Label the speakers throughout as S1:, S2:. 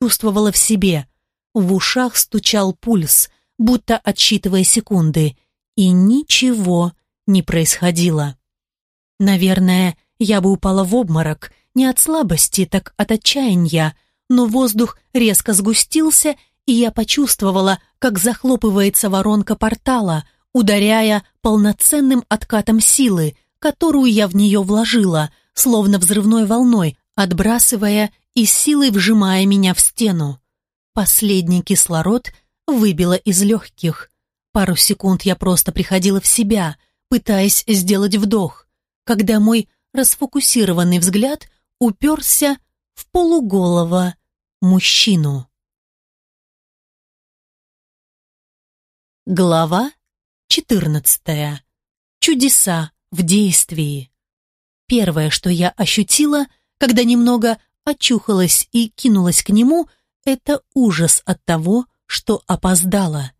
S1: чувствовала в себе. В ушах стучал пульс, будто отсчитывая секунды, и ничего не происходило. Наверное, я бы упала в обморок, не от слабости, так от отчаяния, но воздух резко сгустился, и я почувствовала, как захлопывается воронка портала, ударяя полноценным откатом силы, которую я в нее вложила, словно взрывной волной, отбрасывая и силой вжимая меня в стену. Последний кислород выбило из легких. Пару секунд я просто приходила в себя, пытаясь сделать вдох, когда мой расфокусированный взгляд уперся в полуголого мужчину. Глава 14. Чудеса в действии. Первое, что я ощутила, когда немного очухалась и кинулась к нему, это ужас от того, что опоздала.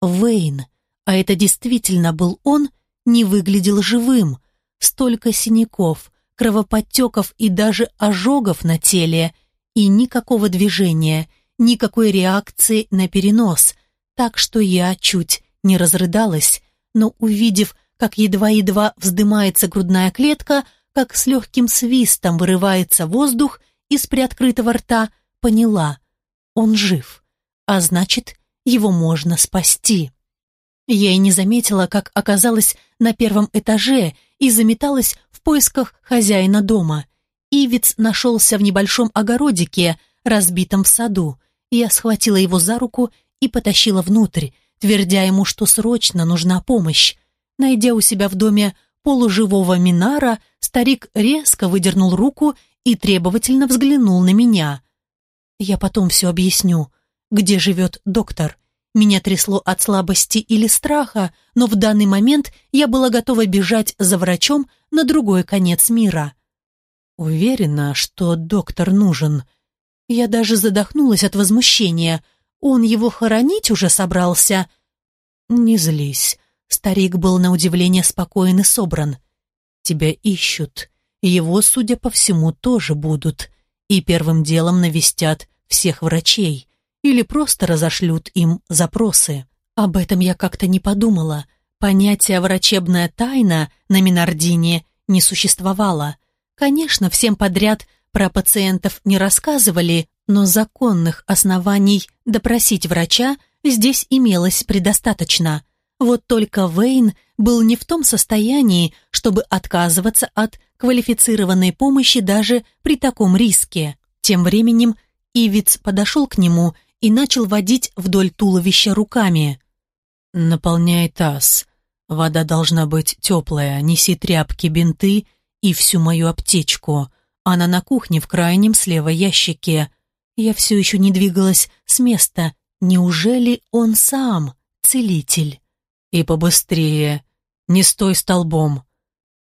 S1: Вейн, а это действительно был он, не выглядел живым. Столько синяков, кровоподтеков и даже ожогов на теле, и никакого движения, никакой реакции на перенос, так что я чуть не разрыдалась, но увидев, как едва-едва вздымается грудная клетка, как с легким свистом вырывается воздух из приоткрытого рта, поняла, он жив, а значит, его можно спасти. Я и не заметила, как оказалась на первом этаже и заметалась в поисках хозяина дома. Ивиц нашелся в небольшом огородике, разбитом в саду. Я схватила его за руку и потащила внутрь, твердя ему, что срочно нужна помощь. Найдя у себя в доме полуживого Минара, старик резко выдернул руку и требовательно взглянул на меня. «Я потом все объясню. Где живет доктор?» Меня трясло от слабости или страха, но в данный момент я была готова бежать за врачом на другой конец мира. Уверена, что доктор нужен. Я даже задохнулась от возмущения. Он его хоронить уже собрался. Не злись. Старик был на удивление спокоен и собран. Тебя ищут. Его, судя по всему, тоже будут. И первым делом навестят всех врачей или просто разошлют им запросы. Об этом я как-то не подумала. Понятие «врачебная тайна» на Минардине не существовало. Конечно, всем подряд про пациентов не рассказывали, но законных оснований допросить врача здесь имелось предостаточно. Вот только Вейн был не в том состоянии, чтобы отказываться от квалифицированной помощи даже при таком риске. Тем временем Ивиц подошел к нему и начал водить вдоль туловища руками. «Наполняй таз. Вода должна быть теплая. Неси тряпки, бинты и всю мою аптечку. Она на кухне в крайнем слева ящике. Я все еще не двигалась с места. Неужели он сам целитель?» «И побыстрее. Не стой столбом».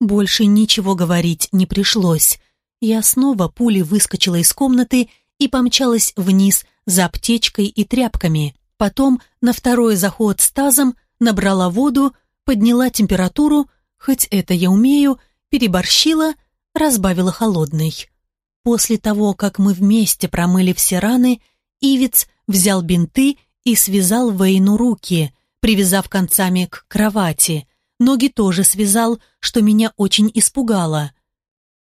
S1: Больше ничего говорить не пришлось. Я снова пулей выскочила из комнаты и помчалась вниз за аптечкой и тряпками. Потом на второй заход с тазом набрала воду, подняла температуру, хоть это я умею, переборщила, разбавила холодной. После того, как мы вместе промыли все раны, Ивец взял бинты и связал Вейну руки, привязав концами к кровати. Ноги тоже связал, что меня очень испугало.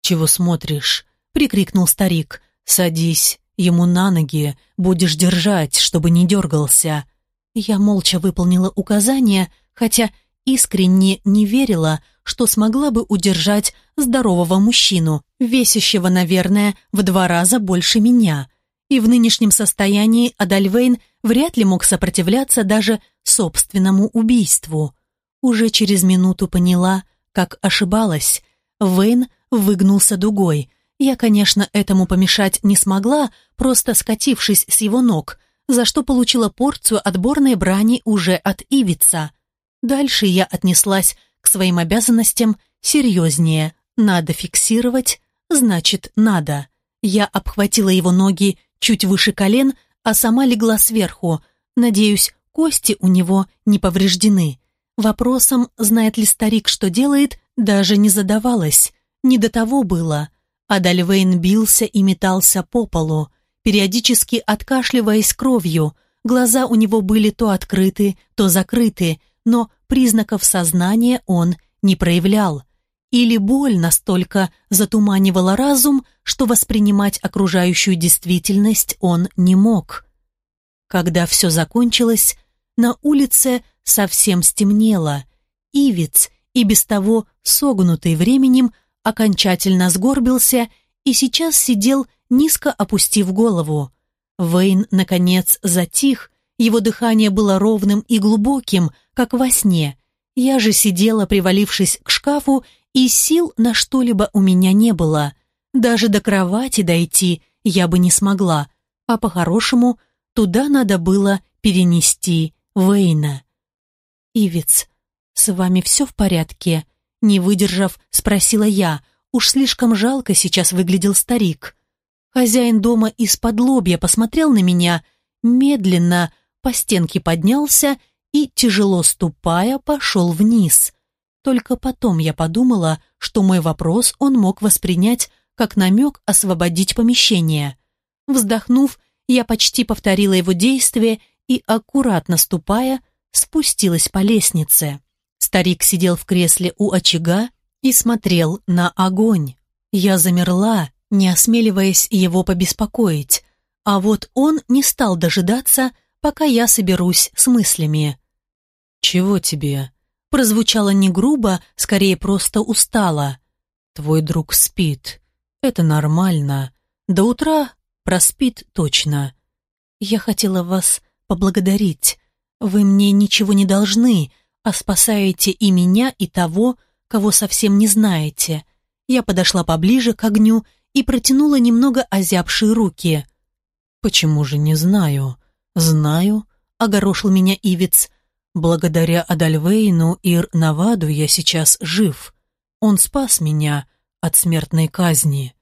S1: «Чего смотришь?» — прикрикнул старик. «Садись, ему на ноги, будешь держать, чтобы не дергался». Я молча выполнила указание, хотя искренне не верила, что смогла бы удержать здорового мужчину, весящего, наверное, в два раза больше меня. И в нынешнем состоянии Адальвейн вряд ли мог сопротивляться даже собственному убийству. Уже через минуту поняла, как ошибалась. Вейн выгнулся дугой – я, конечно, этому помешать не смогла, просто скатившись с его ног, за что получила порцию отборной брани уже от Ивица. Дальше я отнеслась к своим обязанностям серьезнее. Надо фиксировать, значит, надо. Я обхватила его ноги чуть выше колен, а сама легла сверху. Надеюсь, кости у него не повреждены. Вопросом, знает ли старик, что делает, даже не задавалась. Не до того было. Адальвейн бился и метался по полу. периодически откашливаясь кровью. Глаза у него были то открыты, то закрыты, но признаков сознания он не проявлял. Или боль настолько затуманивала разум, что воспринимать окружающую действительность он не мог. Когда все закончилось, на улице совсем стемнело. Ивец, и без того согнутый временем, окончательно сгорбился и сейчас сидел, низко опустив голову. Вейн, наконец, затих, его дыхание было ровным и глубоким, как во сне. Я же сидела, привалившись к шкафу, и сил на что-либо у меня не было. Даже до кровати дойти я бы не смогла, а по-хорошему туда надо было перенести Вейна. «Ивец, с вами все в порядке?» Не выдержав, спросила я. Уж слишком жалко сейчас выглядел старик. Хозяин дома из-под лобья посмотрел на меня, медленно по стенке поднялся и, тяжело ступая, пошел вниз. Только потом я подумала, что мой вопрос он мог воспринять как намек освободить помещение. Вздохнув, я почти повторила его действие и, аккуратно ступая, спустилась по лестнице. Старик сидел в кресле у очага и смотрел на огонь. Я замерла, не осмеливаясь его побеспокоить, а вот он не стал дожидаться, пока я соберусь с мыслями. «Чего тебе?» Прозвучало не грубо, скорее просто устало. «Твой друг спит. Это нормально. До утра проспит точно. Я хотела вас поблагодарить. Вы мне ничего не должны, а спасаете и меня, и того, кого совсем не знаете. Я подошла поближе к огню и протянула немного озябшие руки. «Почему же не знаю?» «Знаю», — огорошил меня Ивец. «Благодаря Адальвейну и Наваду я сейчас жив. Он спас меня от смертной казни».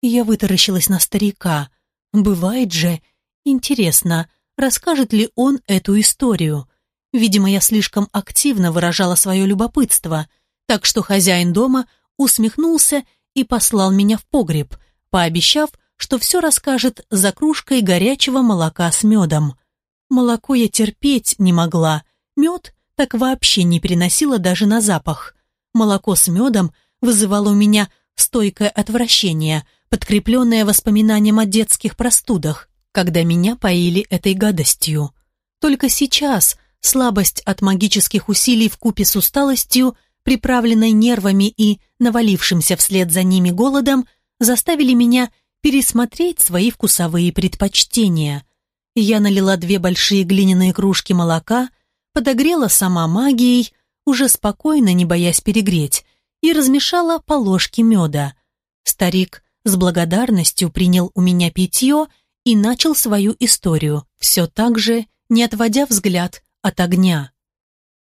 S1: Я вытаращилась на старика. «Бывает же. Интересно, расскажет ли он эту историю?» Видимо, я слишком активно выражала свое любопытство, так что хозяин дома усмехнулся и послал меня в погреб, пообещав, что все расскажет за кружкой горячего молока с медом. Молоко я терпеть не могла, мед так вообще не переносила даже на запах. Молоко с медом вызывало у меня стойкое отвращение, подкрепленное воспоминанием о детских простудах, когда меня поили этой гадостью. Только сейчас Слабость от магических усилий в купе с усталостью, приправленной нервами и навалившимся вслед за ними голодом, заставили меня пересмотреть свои вкусовые предпочтения. Я налила две большие глиняные кружки молока, подогрела сама магией, уже спокойно, не боясь перегреть, и размешала по ложке меда. Старик с благодарностью принял у меня питье и начал свою историю, все так же, не отводя взгляд от огня.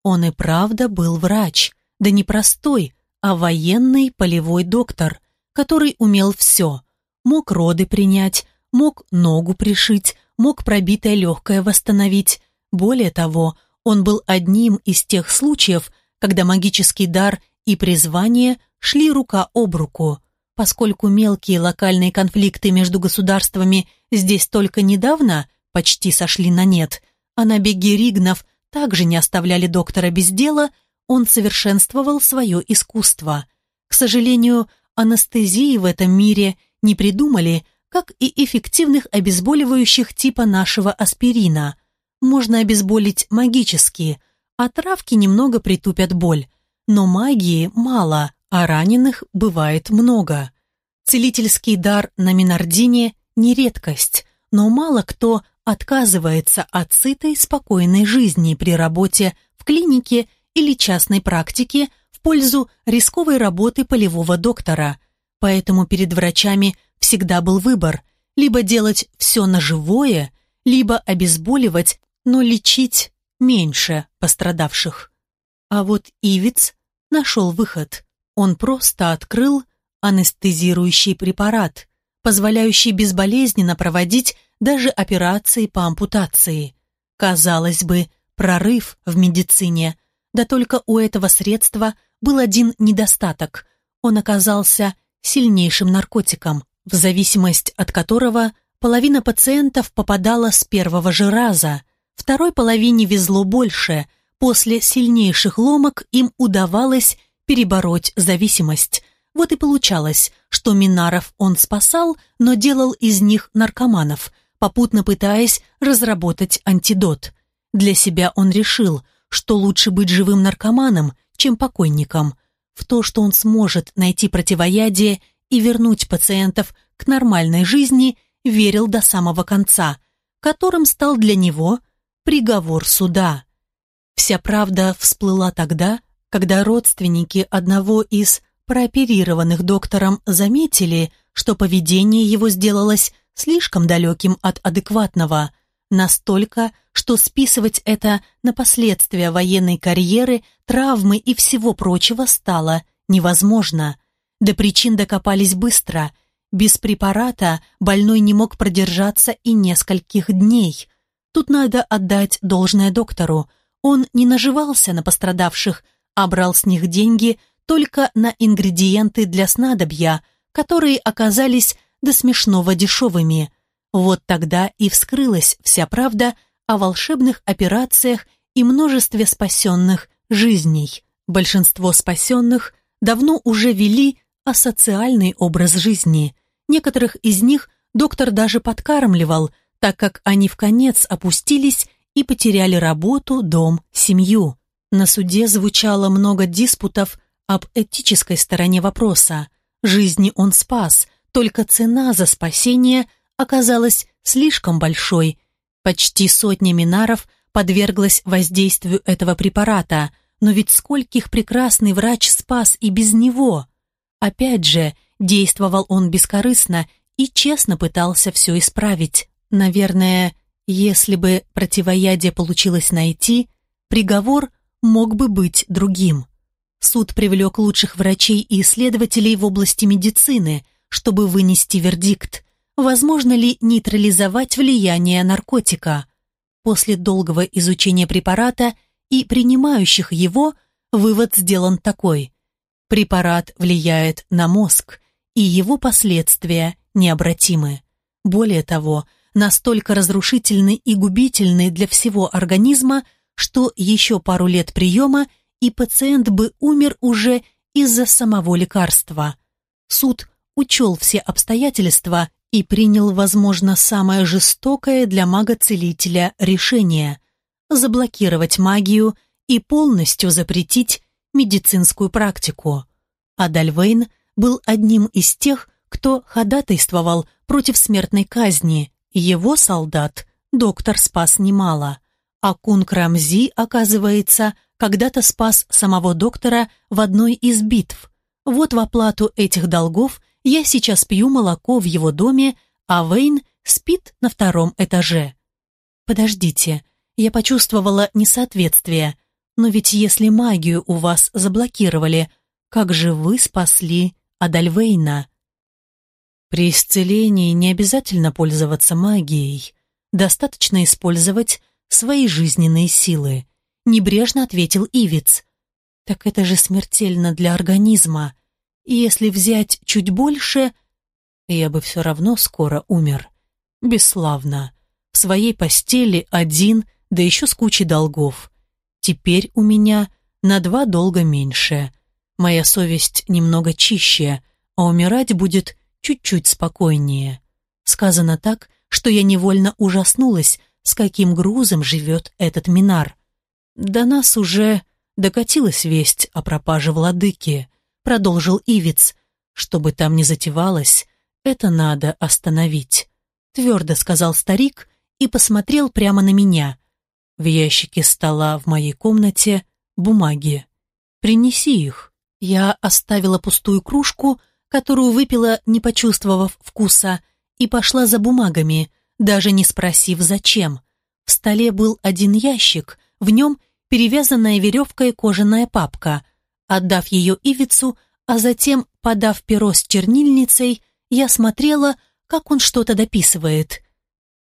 S1: Он и правда был врач, да не простой, а военный полевой доктор, который умел все. Мог роды принять, мог ногу пришить, мог пробитое легкое восстановить. Более того, он был одним из тех случаев, когда магический дар и призвание шли рука об руку. Поскольку мелкие локальные конфликты между государствами здесь только недавно почти сошли на нет, а на беге Ригнов также не оставляли доктора без дела, он совершенствовал свое искусство. К сожалению, анестезии в этом мире не придумали, как и эффективных обезболивающих типа нашего аспирина. Можно обезболить магически, а травки немного притупят боль. Но магии мало, а раненых бывает много. Целительский дар на Минардине не редкость, но мало кто отказывается от сытой, спокойной жизни при работе в клинике или частной практике в пользу рисковой работы полевого доктора. Поэтому перед врачами всегда был выбор – либо делать все на живое, либо обезболивать, но лечить меньше пострадавших. А вот Ивиц нашел выход. Он просто открыл анестезирующий препарат, позволяющий безболезненно проводить даже операции по ампутации. Казалось бы, прорыв в медицине, да только у этого средства был один недостаток. Он оказался сильнейшим наркотиком, в зависимость от которого половина пациентов попадала с первого же раза, второй половине везло больше, после сильнейших ломок им удавалось перебороть зависимость. Вот и получалось, что Минаров он спасал, но делал из них наркоманов, попутно пытаясь разработать антидот. Для себя он решил, что лучше быть живым наркоманом, чем покойником. В то, что он сможет найти противоядие и вернуть пациентов к нормальной жизни, верил до самого конца, которым стал для него приговор суда. Вся правда всплыла тогда, когда родственники одного из прооперированных доктором заметили, что поведение его сделалось слишком далеким от адекватного, настолько, что списывать это на последствия военной карьеры, травмы и всего прочего стало невозможно. До причин докопались быстро. Без препарата больной не мог продержаться и нескольких дней. Тут надо отдать должное доктору. Он не наживался на пострадавших, а брал с них деньги только на ингредиенты для снадобья, которые оказались до смешного дешевыми. Вот тогда и вскрылась вся правда о волшебных операциях и множестве спасенных жизней. Большинство спасенных давно уже вели асоциальный образ жизни. Некоторых из них доктор даже подкармливал, так как они в конец опустились и потеряли работу, дом, семью. На суде звучало много диспутов об этической стороне вопроса. Жизни он спас, только цена за спасение оказалась слишком большой. Почти сотня минаров подверглась воздействию этого препарата, но ведь скольких прекрасный врач спас и без него. Опять же, действовал он бескорыстно и честно пытался все исправить. Наверное, если бы противоядие получилось найти, приговор мог бы быть другим. Суд привлек лучших врачей и исследователей в области медицины, чтобы вынести вердикт, возможно ли нейтрализовать влияние наркотика. После долгого изучения препарата и принимающих его, вывод сделан такой. Препарат влияет на мозг, и его последствия необратимы. Более того, настолько разрушительны и губительны для всего организма, что еще пару лет приема, и пациент бы умер уже из-за самого лекарства. Суд учел все обстоятельства и принял, возможно, самое жестокое для мага-целителя решение – заблокировать магию и полностью запретить медицинскую практику. Адальвейн был одним из тех, кто ходатайствовал против смертной казни. Его солдат доктор спас немало – а Кунг Рамзи, оказывается, когда-то спас самого доктора в одной из битв. Вот в оплату этих долгов я сейчас пью молоко в его доме, а Вейн спит на втором этаже. Подождите, я почувствовала несоответствие. Но ведь если магию у вас заблокировали, как же вы спасли Адальвейна? При исцелении не обязательно пользоваться магией. Достаточно использовать свои жизненные силы, небрежно ответил Ивиц. Так это же смертельно для организма. И если взять чуть больше, я бы все равно скоро умер. Бесславно. В своей постели один, да еще с кучей долгов. Теперь у меня на два долга меньше. Моя совесть немного чище, а умирать будет чуть-чуть спокойнее. Сказано так, что я невольно ужаснулась, с каким грузом живет этот Минар. До нас уже докатилась весть о пропаже владыки, продолжил Ивиц. Чтобы там не затевалось, это надо остановить, твердо сказал старик и посмотрел прямо на меня. В ящике стола в моей комнате бумаги. Принеси их. Я оставила пустую кружку, которую выпила, не почувствовав вкуса, и пошла за бумагами, даже не спросив, зачем. В столе был один ящик, в нем перевязанная веревкой кожаная папка. Отдав ее Ивицу, а затем, подав перо с чернильницей, я смотрела, как он что-то дописывает.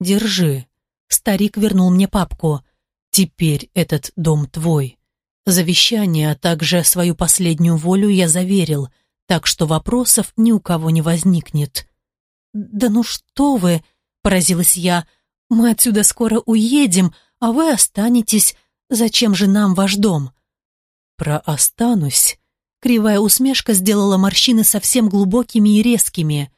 S1: «Держи». Старик вернул мне папку. «Теперь этот дом твой». Завещание, а также свою последнюю волю я заверил, так что вопросов ни у кого не возникнет. «Да ну что вы!» Поразилась я. «Мы отсюда скоро уедем, а вы останетесь. Зачем же нам ваш дом?»
S2: «Про останусь».
S1: Кривая усмешка сделала морщины совсем глубокими и резкими.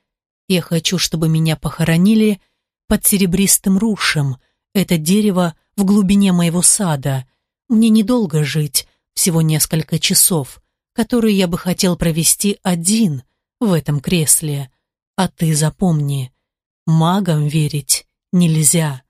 S2: «Я хочу, чтобы меня похоронили под серебристым рушем. Это дерево в глубине моего сада. Мне недолго жить, всего несколько часов, которые я бы хотел провести один в этом кресле. А ты запомни, магам верить нельзя.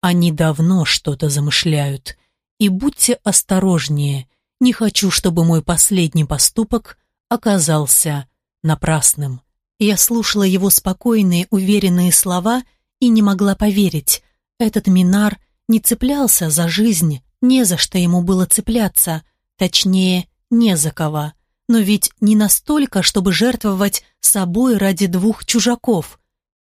S2: Они давно что-то замышляют. И будьте осторожнее. Не хочу, чтобы мой последний поступок оказался напрасным. Я слушала его спокойные, уверенные слова и не могла поверить. Этот Минар не цеплялся за жизнь, не за что ему было цепляться, точнее, не за кого. Но ведь не настолько, чтобы жертвовать собой ради двух чужаков.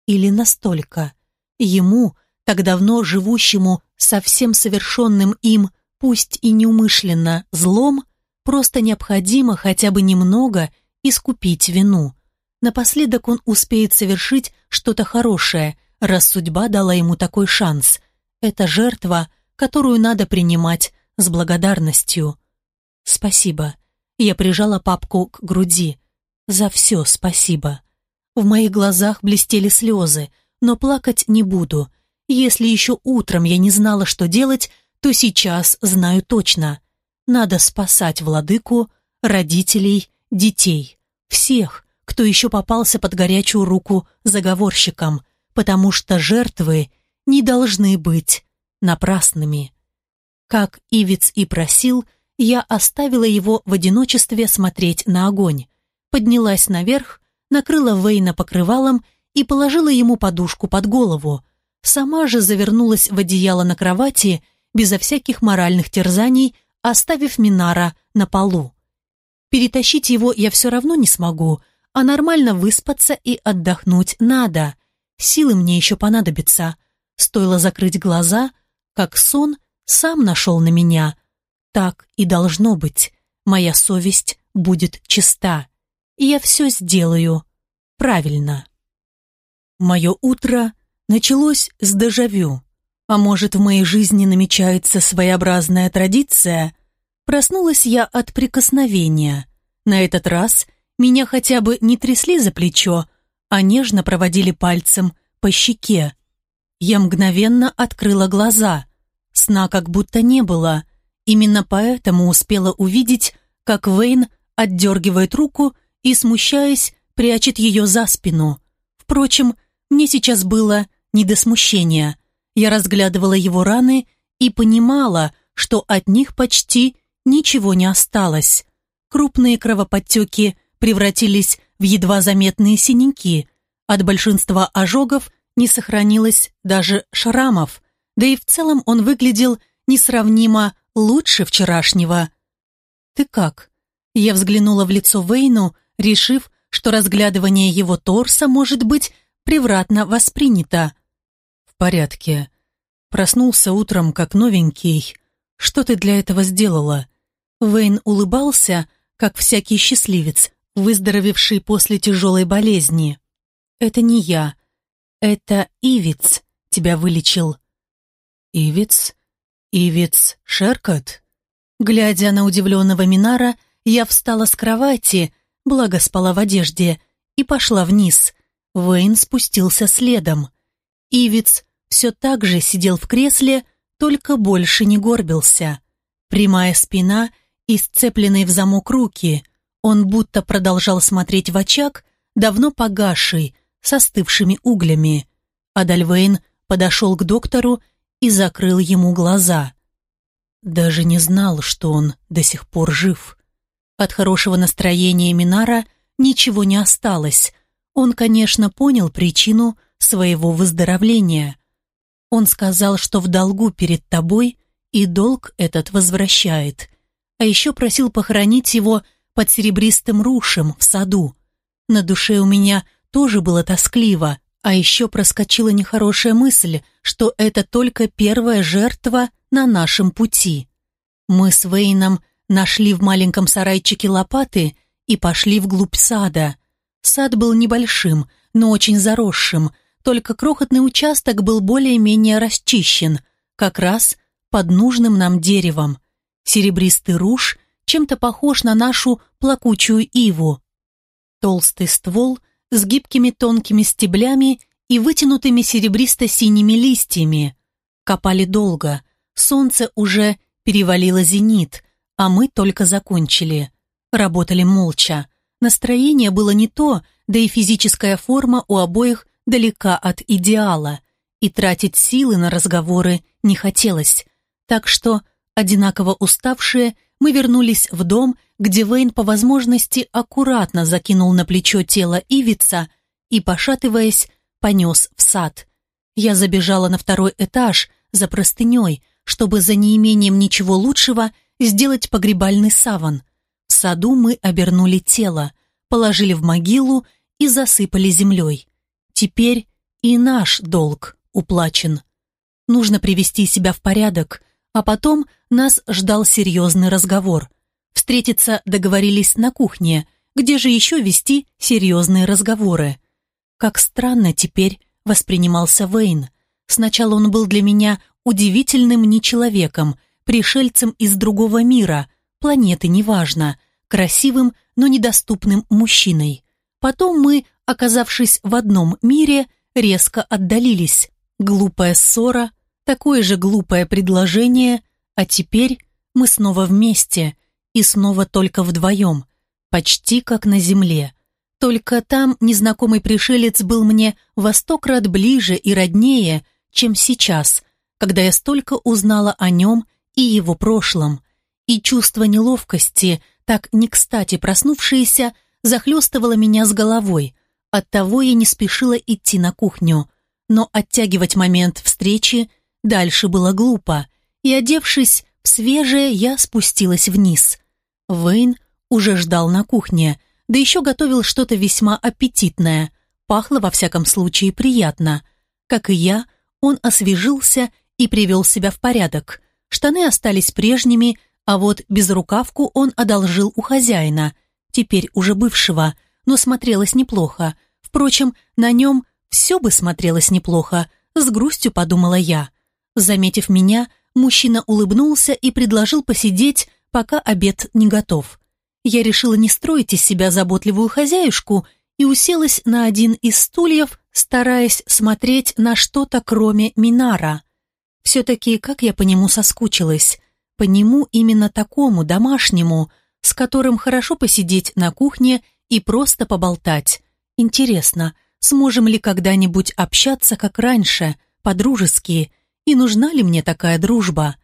S2: Или настолько. Ему, так давно живущему совсем совершенным им, пусть и неумышленно, злом, просто необходимо хотя бы немного искупить вину. Напоследок он успеет совершить что-то хорошее, раз судьба дала ему такой шанс. Это жертва, которую надо принимать с благодарностью. Спасибо. Я прижала папку к груди. За все спасибо. В моих глазах блестели слезы, но плакать не буду. Если еще утром я не знала, что делать, то сейчас знаю точно. Надо спасать владыку, родителей, детей. Всех, кто еще попался под горячую руку заговорщикам, потому что жертвы не должны быть напрасными. Как Ивиц и просил, я оставила его в одиночестве смотреть на огонь, поднялась наверх, накрыла Вейна покрывалом и положила ему подушку под голову. Сама же завернулась в одеяло на кровати, безо всяких моральных терзаний, оставив Минара на полу. Перетащить его я все равно не смогу, а нормально выспаться и отдохнуть надо. Силы мне еще понадобятся. Стоило закрыть глаза, как сон сам нашел на меня. Так и должно быть. Моя совесть будет чиста. И я все сделаю правильно. Мое утро началось с дежавю. А может, в моей жизни намечается своеобразная традиция? Проснулась я от прикосновения. На этот раз меня хотя бы не трясли за плечо, а нежно проводили пальцем по щеке. Я мгновенно открыла глаза. Сна как будто не было. Именно поэтому успела увидеть, как Вейн отдергивает руку и, смущаясь, прячет ее за спину. Впрочем, мне сейчас было не до смущения. Я разглядывала его раны и понимала, что от них почти ничего не осталось. Крупные кровоподтеки превратились в едва заметные синяки. От большинства ожогов не сохранилось даже шрамов, да и в целом он выглядел несравнимо лучше вчерашнего. «Ты как?» Я взглянула в лицо Вейну, решив, что разглядывание его торса может быть превратно воспринято. «В порядке. Проснулся утром как новенький. Что ты для этого сделала?» Вейн улыбался, как всякий счастливец, выздоровевший после тяжелой болезни. «Это не я. Это Ивиц тебя вылечил». «Ивиц? Ивиц Шеркот?» Глядя на удивленного Минара, я встала с кровати, благо спала в одежде, и пошла вниз. Вейн спустился следом. Ивиц все так же сидел в кресле, только больше не горбился. Прямая спина и сцепленные в замок руки. Он будто продолжал смотреть в очаг, давно погасший, с остывшими углями. Адальвейн подошел к доктору и закрыл ему глаза. Даже не знал, что он до сих пор жив. От хорошего настроения Минара ничего не осталось. Он, конечно, понял причину своего выздоровления. Он сказал, что в долгу перед тобой и долг этот возвращает. А еще просил похоронить его под серебристым рушем в саду. На душе у меня тоже было тоскливо, а еще проскочила нехорошая мысль, что это только первая жертва на нашем пути. Мы с Вейном нашли в маленьком сарайчике лопаты и пошли вглубь сада. Сад был небольшим, но очень заросшим,
S1: только крохотный участок был более-менее расчищен, как раз под нужным нам деревом. Серебристый руж чем-то похож на нашу плакучую иву. Толстый ствол с гибкими тонкими стеблями и вытянутыми серебристо-синими листьями. Копали долго, солнце уже перевалило зенит, а мы только закончили. Работали молча. Настроение было не то, да и физическая форма у обоих далека от идеала, и тратить силы на разговоры не хотелось. Так что, одинаково уставшие, мы вернулись в дом, где Вейн по возможности аккуратно закинул на плечо тело Ивица и, пошатываясь, понес в сад. Я забежала на второй этаж за простыней, чтобы за неимением ничего лучшего сделать погребальный саван. В саду мы обернули тело, положили в могилу и засыпали землей. Теперь и наш долг уплачен. Нужно привести себя в порядок, а потом нас ждал серьезный разговор. Встретиться договорились на кухне, где же еще вести серьезные разговоры. Как странно теперь воспринимался Вейн. Сначала он был для меня удивительным нечеловеком, пришельцем из другого мира, планеты неважно, красивым, но недоступным мужчиной. Потом мы, оказавшись в одном мире, резко отдалились. Глупая ссора, такое же глупое предложение, а теперь мы снова вместе и снова только вдвоем, почти как на земле. Только там незнакомый пришелец был мне во сто крат ближе и роднее, чем сейчас, когда я столько узнала о нем и его прошлом. И чувство неловкости, так не кстати проснувшееся, захлестывало меня с головой. Оттого я не спешила идти на кухню. Но оттягивать момент встречи дальше было глупо, и, одевшись в свежее, я спустилась вниз. Вейн уже ждал на кухне, да еще готовил что-то весьма аппетитное. Пахло, во всяком случае, приятно. Как и я, он освежился и привел себя в порядок. Штаны остались прежними, а вот безрукавку он одолжил у хозяина, теперь уже бывшего, но смотрелось неплохо. Впрочем, на нем все бы смотрелось неплохо, с грустью подумала я. Заметив меня, мужчина улыбнулся и предложил посидеть, пока обед не готов я решила не строить из себя заботливую хозяюшку и уселась на один из стульев, стараясь смотреть на что-то кроме Минара. Все-таки, как я по нему соскучилась, по нему именно такому, домашнему, с которым хорошо посидеть на кухне и просто поболтать. Интересно, сможем ли когда-нибудь общаться, как раньше, по-дружески, и нужна ли мне такая дружба?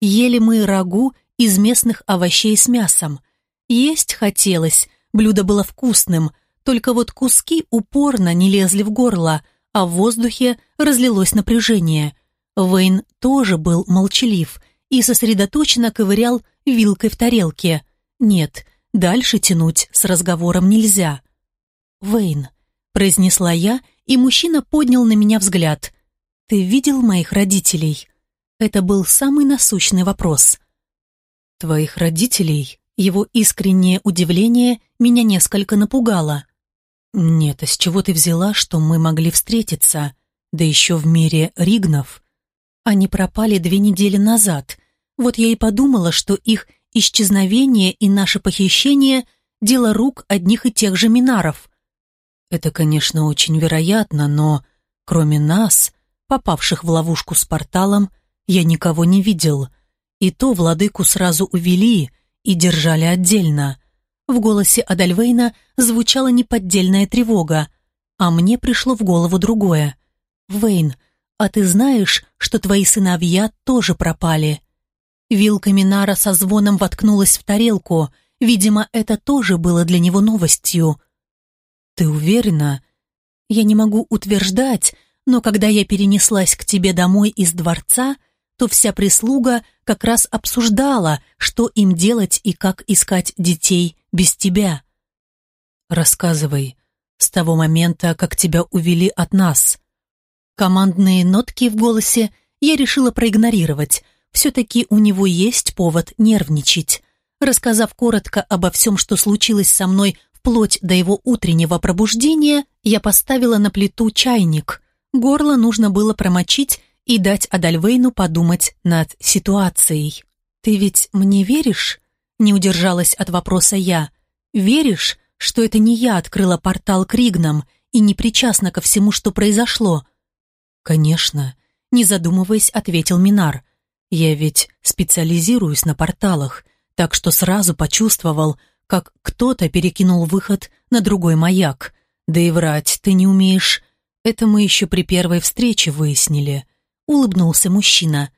S1: Ели мы рагу из местных овощей с мясом, есть хотелось, блюдо было вкусным, только вот куски упорно не лезли в горло, а в воздухе разлилось напряжение. Вейн тоже был молчалив и сосредоточенно ковырял вилкой в тарелке. Нет, дальше тянуть с разговором нельзя. «Вейн», — произнесла я, и мужчина поднял на меня взгляд. «Ты видел моих родителей?» Это был самый насущный вопрос. «Твоих родителей?» Его искреннее удивление меня несколько напугало. «Нет, а с чего ты взяла, что мы могли встретиться? Да еще в мире Ригнов. Они пропали две недели назад. Вот я и подумала, что их исчезновение и наше похищение – дело рук одних и тех же Минаров. Это, конечно, очень вероятно, но кроме нас, попавших в ловушку с порталом, я никого не видел. И то владыку сразу увели – и держали отдельно. В голосе Адальвейна звучала неподдельная тревога, а мне пришло в голову другое. «Вейн, а ты знаешь, что твои сыновья тоже пропали?» Вилка Минара со звоном воткнулась в тарелку. Видимо, это тоже было для него новостью. «Ты уверена?» «Я не могу утверждать, но когда я перенеслась к тебе домой из дворца, то вся прислуга как раз обсуждала, что им делать и как искать детей без тебя. Рассказывай, с того момента, как тебя увели от нас. Командные нотки в голосе я решила проигнорировать. Все-таки у него есть повод нервничать. Рассказав коротко обо всем, что случилось со мной вплоть до его утреннего пробуждения, я поставила на плиту чайник. Горло нужно было промочить и дать Адальвейну подумать над ситуацией. «Ты ведь мне веришь?» — не удержалась от вопроса я. «Веришь, что это не я открыла портал к Ригнам и не причастна ко всему, что произошло?»
S2: «Конечно», — не задумываясь, ответил Минар. «Я ведь специализируюсь на порталах, так что сразу почувствовал, как кто-то перекинул выход на другой маяк. Да и врать ты не умеешь. Это мы еще при первой встрече выяснили», — улыбнулся мужчина.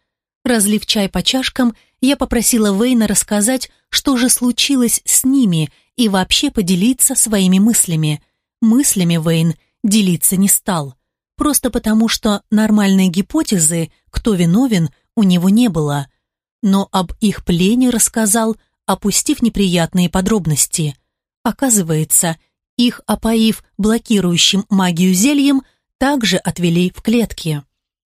S2: Разлив чай по чашкам, я попросила Вейна рассказать, что же случилось с ними и вообще поделиться своими мыслями. Мыслями Вейн делиться не стал. Просто потому, что нормальной гипотезы, кто виновен, у него не было. Но об их плене рассказал, опустив неприятные подробности. Оказывается, их, опоив блокирующим магию зельем, также отвели в клетки.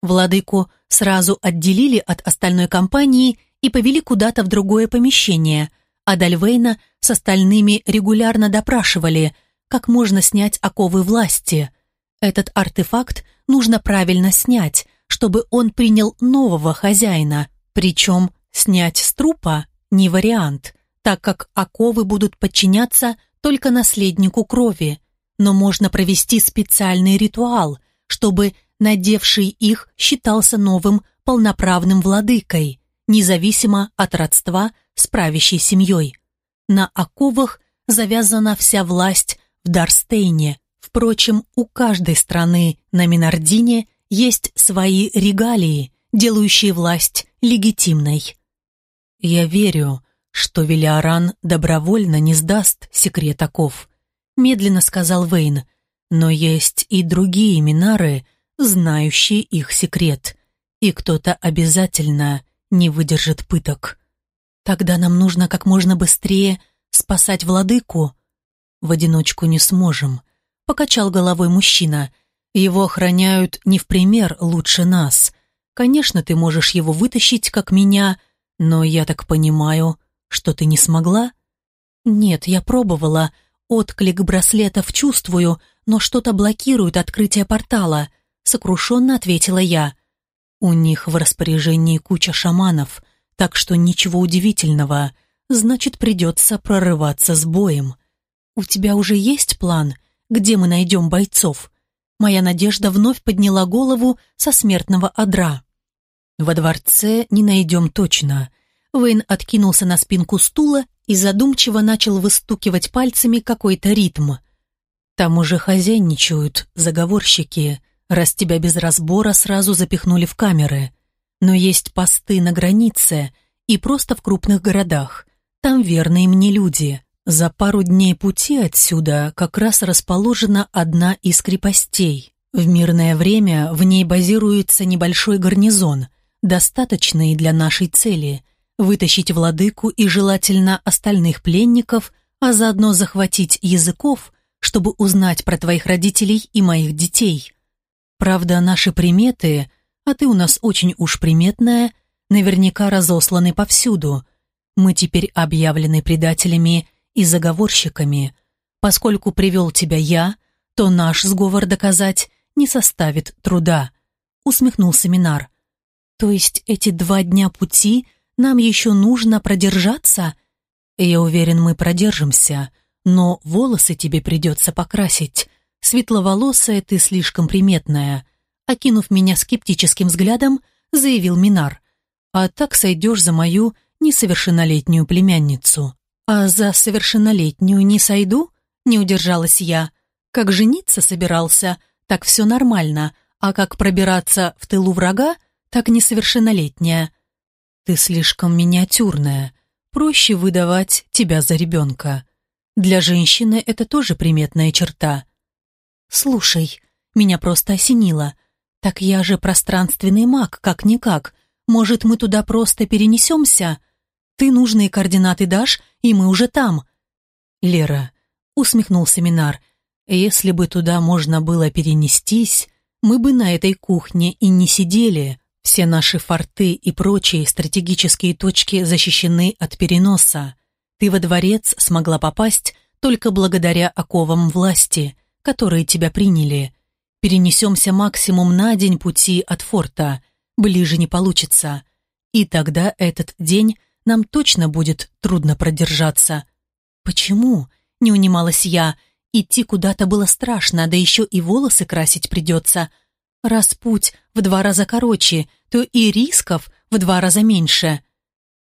S2: Владыку сразу отделили от остальной компании и повели куда-то в другое помещение, а Дальвейна с остальными регулярно допрашивали, как можно снять оковы власти. Этот артефакт нужно правильно снять, чтобы он принял нового хозяина, причем снять с трупа не вариант, так как оковы будут подчиняться только наследнику крови, но можно провести специальный ритуал, чтобы надевший их считался новым полноправным владыкой, независимо от родства с правящей семьей. На оковах завязана вся власть в Дарстейне. Впрочем, у каждой страны на Минардине есть свои регалии, делающие власть легитимной. Я верю, что Велиаран добровольно не сдаст секрет оков, медленно сказал Вейн, но есть и другие Минары, знающие их секрет, и кто-то обязательно не выдержит пыток. Тогда нам нужно как можно быстрее спасать владыку. В одиночку не сможем, покачал головой мужчина. Его охраняют не в пример лучше нас. Конечно, ты можешь его вытащить, как меня, но я так понимаю, что ты не смогла? Нет, я пробовала. Отклик браслетов чувствую, но что-то блокирует открытие портала сокрушенно ответила я. У них в распоряжении куча шаманов, так что ничего удивительного, значит, придется прорываться с боем. У тебя уже есть план, где мы найдем бойцов? Моя надежда вновь подняла голову со смертного одра. Во дворце не найдем точно. Вейн откинулся на спинку стула и задумчиво начал выстукивать пальцами какой-то ритм. Там уже хозяйничают заговорщики, раз тебя без разбора сразу запихнули в камеры. Но есть посты на границе и просто в крупных городах. Там верные мне люди. За пару дней пути отсюда как раз расположена одна из крепостей. В мирное время в ней базируется небольшой гарнизон, достаточный для нашей цели – вытащить владыку и желательно остальных пленников, а заодно захватить языков, чтобы узнать про твоих родителей и моих детей – Правда, наши приметы, а ты у нас очень уж приметная, наверняка разосланы повсюду. Мы теперь объявлены предателями и заговорщиками. Поскольку привел тебя я, то наш сговор доказать не составит труда», — усмехнулся Минар. «То есть эти два дня пути нам еще нужно продержаться?» «Я уверен, мы продержимся, но волосы тебе придется покрасить. Светловолосая ты слишком приметная», окинув меня скептическим взглядом, заявил Минар. «А так сойдешь за мою несовершеннолетнюю племянницу». «А за совершеннолетнюю не сойду?» Не удержалась я. «Как жениться собирался, так все нормально, а как пробираться в тылу врага, так несовершеннолетняя». «Ты слишком миниатюрная. Проще выдавать тебя за ребенка. Для женщины это тоже приметная черта. «Слушай, меня просто осенило. Так я же пространственный маг, как-никак. Может, мы туда просто перенесемся? Ты нужные координаты дашь, и мы уже там». «Лера», — усмехнулся Минар, «если бы туда можно было перенестись, мы бы на этой кухне и не сидели. Все наши форты и прочие стратегические точки защищены от переноса. Ты во дворец смогла попасть только благодаря оковам власти которые тебя приняли. Перенесемся максимум на день пути от форта. Ближе не получится. И тогда этот день нам точно будет трудно продержаться. Почему? Не унималась я. Идти куда-то было страшно, да еще и волосы красить придется. Раз путь в два раза короче, то и рисков в два раза меньше.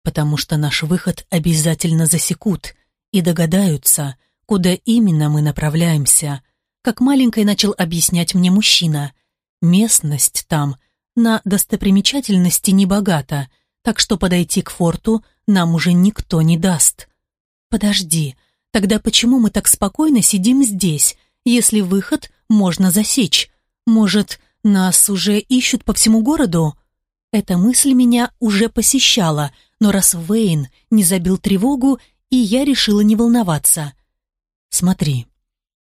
S2: Потому что наш выход обязательно засекут и догадаются, куда именно мы направляемся. Как маленькой начал объяснять мне мужчина. Местность там на достопримечательности не богата, так что подойти к форту нам уже никто не даст. Подожди, тогда почему мы так спокойно сидим здесь, если выход можно засечь? Может, нас уже ищут по всему городу? Эта мысль меня уже посещала, но раз Вейн не забил тревогу, и я решила не волноваться. Смотри,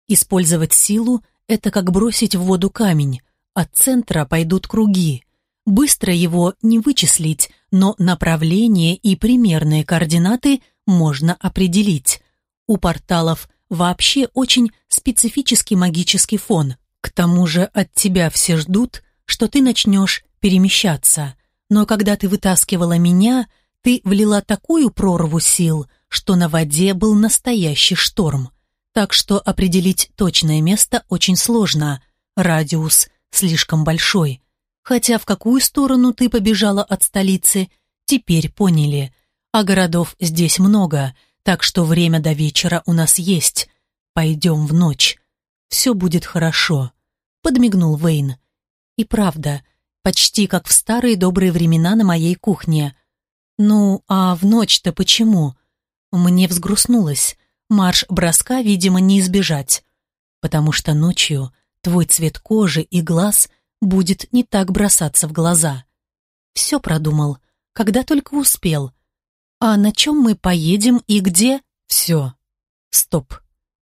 S2: использовать силу — это как бросить в воду камень. От центра пойдут круги. Быстро его не вычислить, но направление и примерные координаты можно определить. У порталов вообще очень специфический магический фон. К тому же от тебя все ждут, что ты начнешь перемещаться. Но когда ты вытаскивала меня, ты влила такую прорву сил, что на воде был настоящий шторм. Так что определить точное место очень сложно. Радиус слишком большой. Хотя в какую сторону ты побежала от столицы, теперь поняли. А городов здесь много, так что время до вечера у нас есть. Пойдем в ночь. Все будет хорошо», — подмигнул Вейн. И правда, почти как в старые добрые времена на моей кухне. «Ну, а в ночь-то почему?» Мне взгрустнулось. Марш броска, видимо, не избежать. Потому что ночью твой цвет кожи и глаз будет не так бросаться в глаза. Все продумал, когда только успел. А на чем мы поедем и где? Все. Стоп.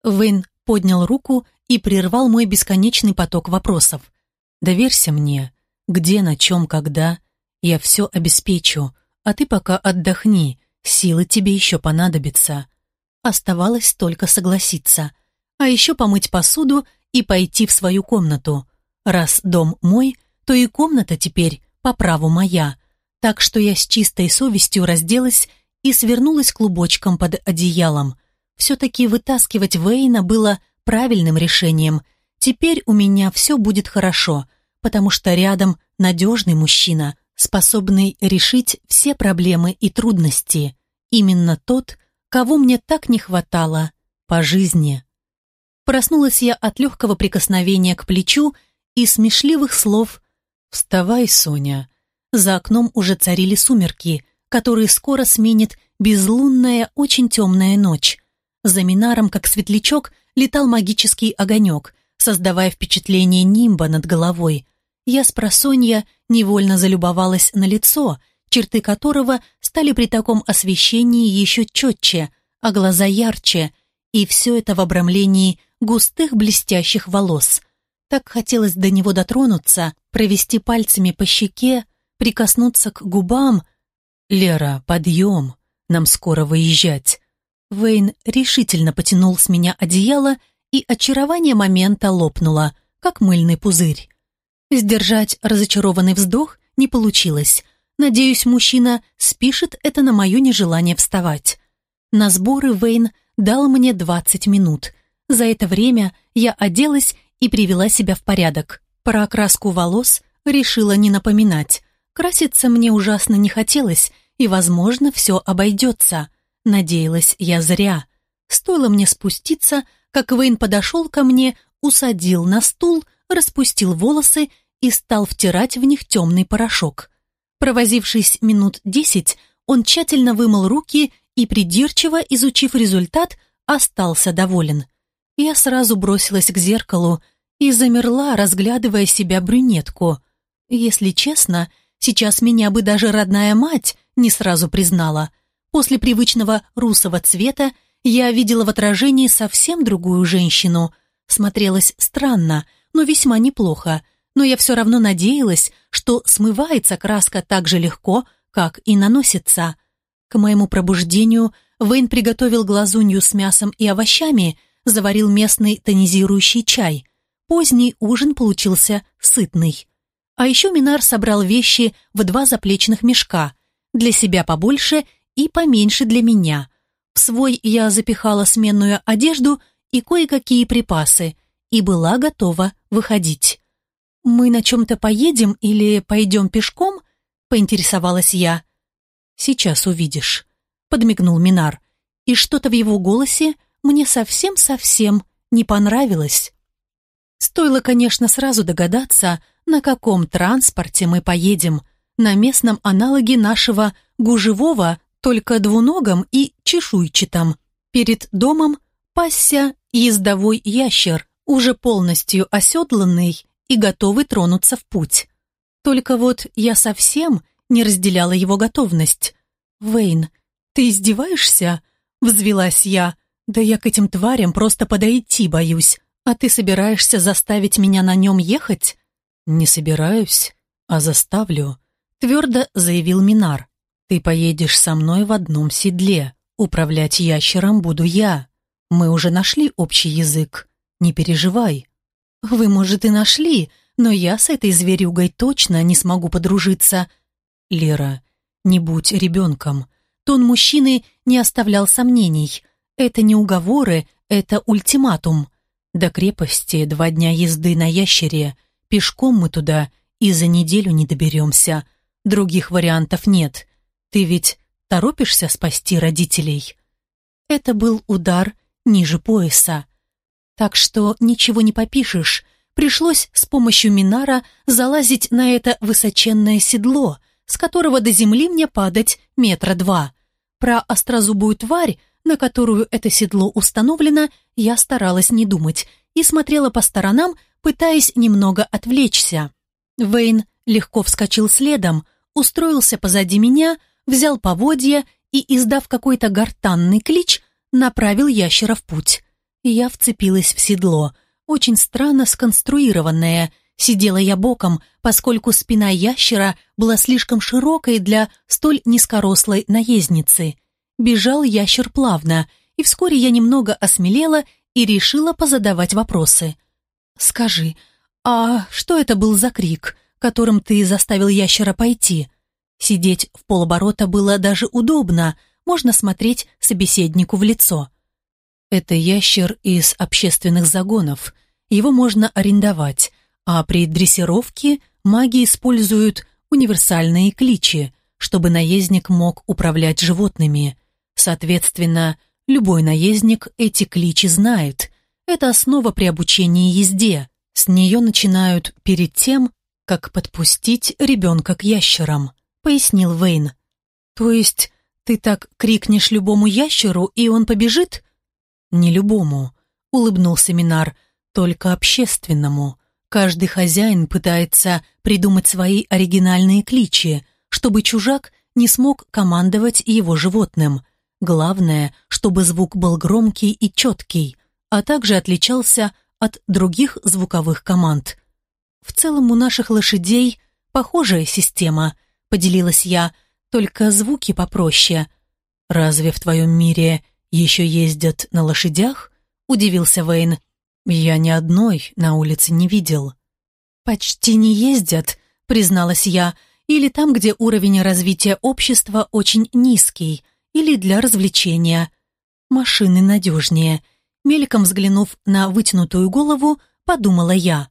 S2: Вейн поднял руку и прервал мой бесконечный поток вопросов. Доверься мне. Где, на чем, когда. Я все обеспечу. А ты пока отдохни. Силы тебе еще понадобятся. Оставалось только согласиться. А еще помыть посуду и пойти в свою комнату. Раз дом мой, то и комната теперь по праву моя. Так что я с чистой совестью разделась и свернулась клубочком под одеялом. Все-таки вытаскивать Вейна было правильным решением. Теперь у меня все будет хорошо, потому что рядом надежный мужчина, способный решить все проблемы и трудности. Именно тот, кого мне так не хватало по жизни. Проснулась я от легкого прикосновения к плечу и смешливых слов «Вставай, Соня». За окном уже царили сумерки, которые скоро сменит безлунная, очень темная ночь. За Минаром, как светлячок, летал магический огонек, создавая впечатление нимба над головой. Я с просонья невольно залюбовалась на лицо, черты которого стали при таком освещении еще четче, а глаза ярче, и все это в обрамлении густых блестящих волос. Так хотелось до него дотронуться, провести пальцами по щеке, прикоснуться к губам. «Лера, подъем, нам скоро выезжать». Вейн решительно потянул с меня одеяло, и очарование момента лопнуло, как мыльный пузырь. Сдержать разочарованный вздох не получилось. Надеюсь, мужчина спишет это на мое нежелание вставать. На сборы Вейн дал мне 20 минут. За это время я оделась и привела себя в порядок. Про окраску волос решила не напоминать. Краситься мне ужасно не хотелось, и, возможно, все обойдется. Надеялась я зря. Стоило мне спуститься, как Вейн подошел ко мне, усадил на стул, распустил волосы и стал втирать в них темный порошок. Провозившись минут десять, он тщательно вымыл руки и, придирчиво изучив результат, остался доволен. Я сразу бросилась к зеркалу и замерла, разглядывая себя брюнетку. Если честно, сейчас меня бы даже родная мать не сразу признала. После привычного русого цвета я видела в отражении совсем другую женщину. Смотрелась странно, но весьма неплохо. Но я все равно надеялась, что смывается краска так же легко, как и наносится. К моему пробуждению Вейн приготовил глазунью с мясом и овощами, заварил местный тонизирующий чай.
S1: Поздний ужин получился сытный. А еще Минар собрал вещи в два заплечных мешка, для себя побольше и поменьше для меня. В свой я запихала сменную одежду и кое-какие припасы, и была готова выходить. «Мы на чем-то поедем или пойдем пешком?» — поинтересовалась я. «Сейчас увидишь», — подмигнул Минар. И что-то в его голосе мне совсем-совсем не понравилось. Стоило, конечно, сразу догадаться, на каком транспорте мы поедем, на местном аналоге нашего гужевого, только двуногом и чешуйчатом. Перед домом пасся ездовой ящер, уже полностью оседланный и готовый тронуться в путь. Только вот я совсем не разделяла его готовность. «Вейн, ты издеваешься?» — взвелась я. «Да я к этим тварям просто подойти боюсь. А ты собираешься заставить меня на нем ехать?» «Не собираюсь, а заставлю», — твердо заявил Минар. «Ты поедешь со мной в одном седле. Управлять ящером буду я. Мы уже нашли общий язык. Не переживай». «Вы, может, и нашли, но я с этой зверюгой точно не смогу подружиться». «Лера, не будь ребенком». Тон мужчины не оставлял сомнений. Это не уговоры, это ультиматум. До крепости два дня езды на ящере. Пешком мы туда и за неделю не доберемся. Других вариантов нет. Ты ведь торопишься спасти родителей?» Это был удар ниже пояса. Так что ничего не попишешь. Пришлось с помощью Минара залазить на это высоченное седло, с которого до земли мне падать метра два. Про острозубую тварь на которую это седло установлено, я старалась не думать и смотрела по сторонам, пытаясь немного отвлечься. Вейн легко вскочил следом, устроился позади меня, взял поводья и, издав какой-то гортанный клич, направил ящера в путь. Я вцепилась в седло, очень странно сконструированное. Сидела я боком, поскольку спина ящера была слишком широкой для столь низкорослой наездницы. Бежал ящер плавно, и вскоре я немного осмелела и решила позадавать вопросы. «Скажи, а что это был за крик, которым ты заставил ящера пойти?» Сидеть в полоборота было даже удобно, можно смотреть собеседнику в лицо. Это ящер из общественных загонов. Его можно арендовать, а при дрессировке маги используют универсальные кличи, чтобы наездник мог управлять животными. Соответственно, любой наездник эти кличи знает. Это основа при обучении езде. С нее начинают перед тем, как подпустить ребенка к ящерам, пояснил Вейн. То есть ты так крикнешь любому ящеру, и он побежит? Не любому, улыбнулся Минар, только общественному. Каждый хозяин пытается придумать свои оригинальные кличи, чтобы чужак не смог командовать его животным. Главное, чтобы звук был громкий и четкий, а также отличался от других звуковых команд. В целом у наших лошадей похожая система, поделилась я, только звуки попроще. Разве в твоем мире еще ездят на лошадях? Удивился Вейн. Я ни одной на улице не видел. Почти не ездят, призналась я, или там, где уровень развития общества очень низкий, или для развлечения. Машины надежнее. Мельком взглянув на вытянутую голову, подумала я.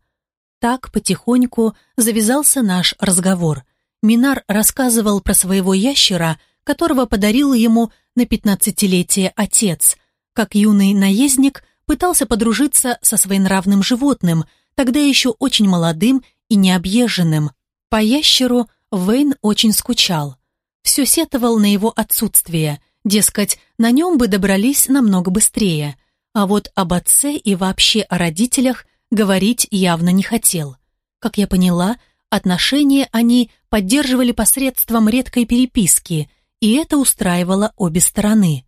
S1: Так потихоньку завязался наш разговор. Минар рассказывал про своего ящера, которого подарил ему на пятнадцатилетие отец. Как юный наездник пытался подружиться со своенравным животным, тогда еще очень молодым и необъезженным. По ящеру Вейн очень скучал все сетовал на его отсутствие, дескать, на нем бы добрались намного быстрее, а вот об отце и вообще о родителях говорить явно не хотел. Как я поняла, отношения они поддерживали посредством редкой переписки, и это устраивало обе стороны.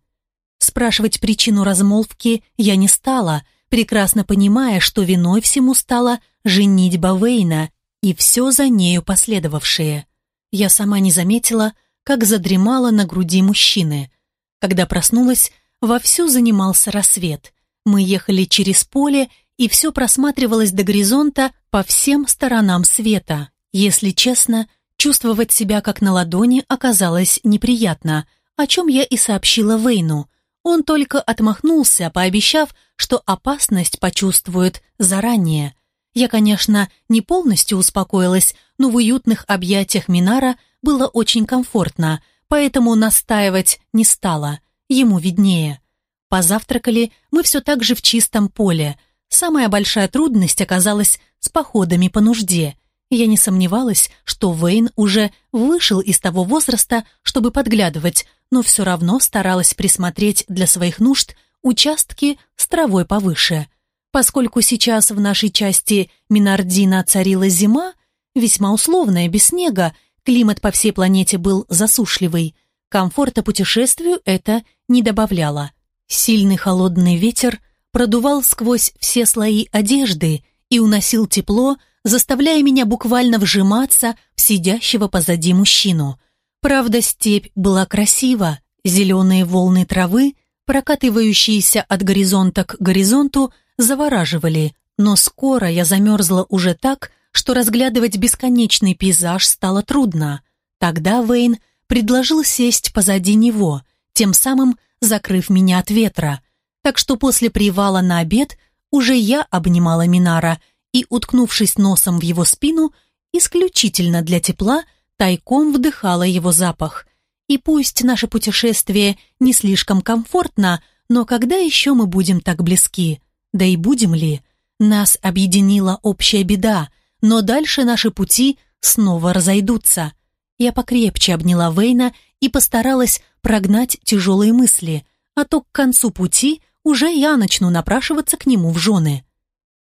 S1: Спрашивать причину размолвки я не стала, прекрасно понимая, что виной всему стала женитьба Вейна и все за нею последовавшее. Я сама не заметила, как задремала на груди мужчины. Когда проснулась, вовсю занимался рассвет. Мы ехали через поле, и все просматривалось до горизонта по всем сторонам света. Если честно, чувствовать себя как на ладони оказалось неприятно, о чем я и сообщила Вейну. Он только отмахнулся, пообещав, что опасность почувствует заранее. Я, конечно, не полностью успокоилась, но в уютных объятиях Минара было очень комфортно, поэтому настаивать не стала, ему виднее. Позавтракали мы все так же в чистом поле. Самая большая трудность оказалась с походами по нужде. Я не сомневалась, что Вейн уже вышел из того возраста, чтобы подглядывать, но все равно старалась присмотреть для своих нужд участки с травой повыше. Поскольку сейчас в нашей части Минардина царила зима, весьма условная, без снега, климат по всей планете был засушливый, комфорта путешествию это не добавляло. Сильный холодный ветер продувал сквозь все слои одежды и уносил тепло, заставляя меня буквально вжиматься в сидящего позади мужчину. Правда, степь была красива, зеленые волны травы, прокатывающиеся от горизонта к горизонту, завораживали, но скоро я замерзла уже так, что разглядывать бесконечный пейзаж стало трудно. Тогда Вейн предложил сесть позади него, тем самым закрыв меня от ветра. Так что после привала на обед уже я обнимала Минара и, уткнувшись носом в его спину, исключительно для тепла, тайком вдыхала его запах. И пусть наше путешествие не слишком комфортно, но когда еще мы будем так близки? Да и будем ли? Нас объединила общая беда, но дальше наши пути снова разойдутся. Я покрепче обняла Вейна и постаралась прогнать тяжелые мысли, а то к концу пути уже я начну напрашиваться к нему в жены.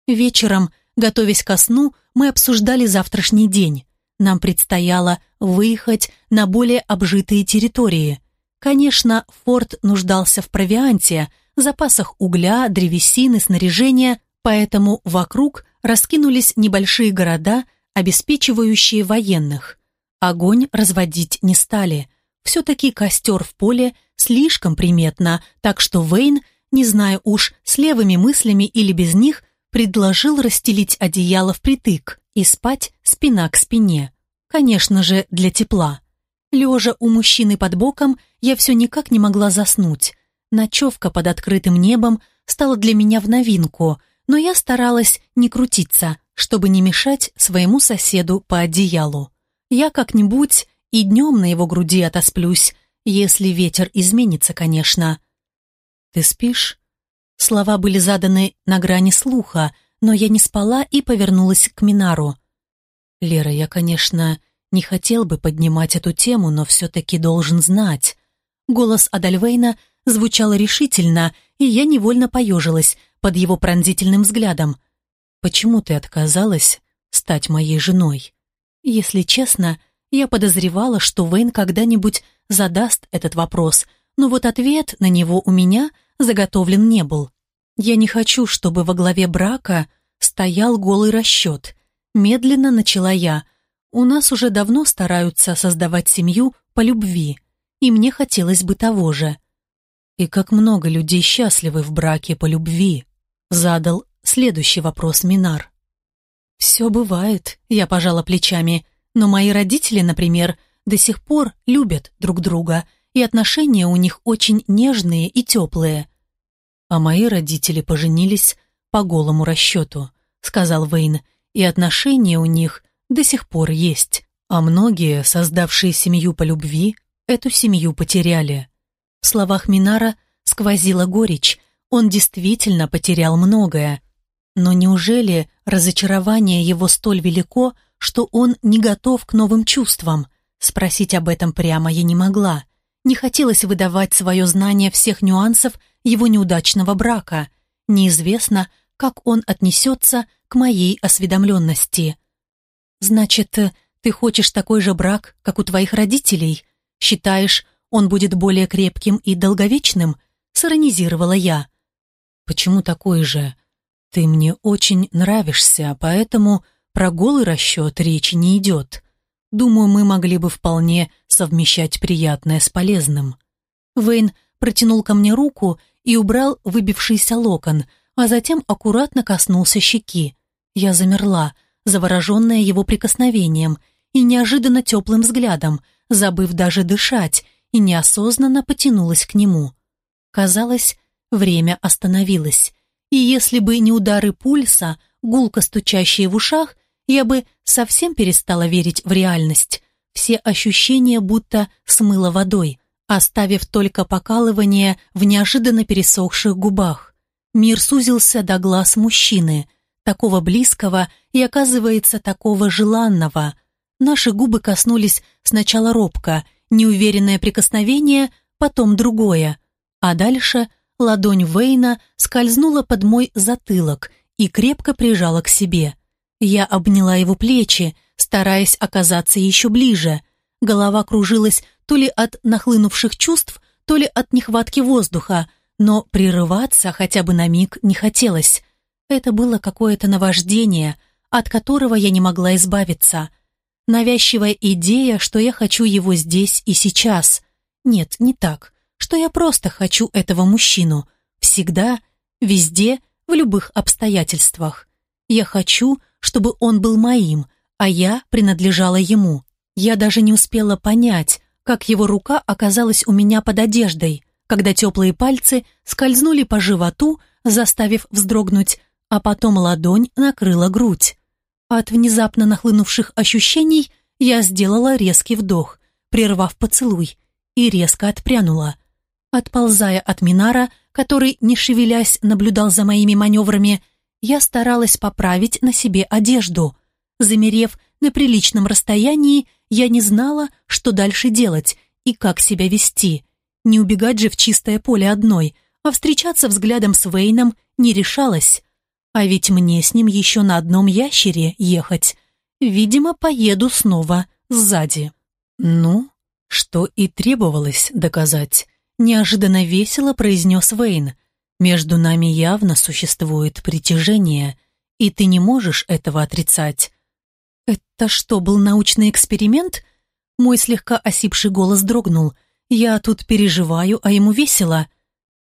S1: Вечером, готовясь ко сну, мы обсуждали завтрашний день. Нам предстояло выехать на более обжитые территории. Конечно, форт нуждался в провианте, запасах угля, древесины, снаряжения, поэтому вокруг раскинулись небольшие города, обеспечивающие военных. Огонь разводить не стали. Все-таки костер в поле слишком приметно, так что Вейн, не зная уж, с левыми мыслями или без них, предложил расстелить одеяло впритык и спать спина к спине. Конечно же, для тепла. Лежа у мужчины под боком, я все никак не могла заснуть. Ночевка под открытым небом стала для меня в новинку, но я старалась не крутиться, чтобы не мешать своему соседу по одеялу. Я как-нибудь и днем на его груди отосплюсь, если ветер изменится, конечно. «Ты спишь?» Слова были заданы на грани слуха, но я не спала и повернулась к Минару. «Лера, я, конечно, не хотел бы поднимать эту тему, но все-таки должен знать». Голос Адальвейна звучал решительно, и я невольно поежилась под его пронзительным взглядом. «Почему ты отказалась стать моей женой?» Если честно, я подозревала, что Вейн когда-нибудь задаст этот вопрос, но вот ответ на него у меня заготовлен не был. Я не хочу, чтобы во главе брака стоял голый расчет. Медленно начала я. У нас уже давно стараются создавать семью по любви, и мне хотелось бы того же. И как много людей счастливы в браке по любви, задал следующий вопрос Минар. «Все бывает», — я пожала плечами. «Но мои родители, например, до сих пор любят друг друга, и отношения у них очень нежные и теплые». «А мои родители поженились по голому расчету», — сказал Вейн, «и отношения у них до сих пор есть, а многие, создавшие семью по любви, эту семью потеряли». В словах Минара сквозила горечь, он действительно потерял многое, но неужели разочарование его столь велико, что он не готов к новым чувствам? Спросить об этом прямо я не могла. Не хотелось выдавать свое знание всех нюансов его неудачного брака. Неизвестно, как он отнесется к моей осведомленности. «Значит, ты хочешь такой же брак, как у твоих родителей? Считаешь, он будет более крепким и долговечным?» — сиронизировала я. «Почему такой же? «Ты мне очень нравишься, поэтому про голый расчет речи не идет. Думаю, мы могли бы вполне совмещать приятное с полезным». Вейн протянул ко мне руку и убрал выбившийся локон, а затем аккуратно коснулся щеки. Я замерла, завороженная его прикосновением и неожиданно теплым взглядом, забыв даже дышать, и неосознанно потянулась к нему. Казалось, время остановилось, и если бы не удары пульса, гулко стучащие в ушах, я бы совсем перестала верить в реальность. Все ощущения будто смыло водой, оставив только покалывание в неожиданно пересохших губах. Мир сузился до глаз мужчины, такого близкого и, оказывается, такого желанного. Наши губы коснулись сначала робко, неуверенное прикосновение, потом другое, а дальше ладонь Вейна скользнула под мой затылок и крепко прижала к себе. Я обняла его плечи, стараясь оказаться еще ближе. Голова кружилась то ли от нахлынувших чувств, то ли от нехватки воздуха, но прерываться хотя бы на миг не хотелось. Это было какое-то наваждение, от которого я не могла избавиться. Навязчивая идея, что я хочу его здесь и сейчас. Нет, не так, что я просто хочу этого мужчину. Всегда, везде, в любых обстоятельствах. Я хочу, чтобы он был моим, а я принадлежала ему. Я даже не успела понять, как его рука оказалась у меня под одеждой, когда теплые пальцы скользнули по животу, заставив вздрогнуть, а потом ладонь накрыла грудь. От внезапно нахлынувших ощущений я сделала резкий вдох, прервав поцелуй, и резко отпрянула. Отползая от Минара, который, не шевелясь, наблюдал за моими маневрами, я старалась поправить на себе одежду. Замерев на приличном расстоянии, я не знала, что дальше делать и как себя вести. Не убегать же в чистое поле одной, а встречаться взглядом с Вейном не решалась. А ведь мне с ним еще на одном ящере ехать. Видимо, поеду снова сзади. Ну, что и требовалось доказать. Неожиданно весело произнес Вейн. Между нами явно существует притяжение, и ты не можешь этого отрицать. «Это что, был научный эксперимент?» Мой слегка осипший голос дрогнул. «Я тут переживаю, а ему весело.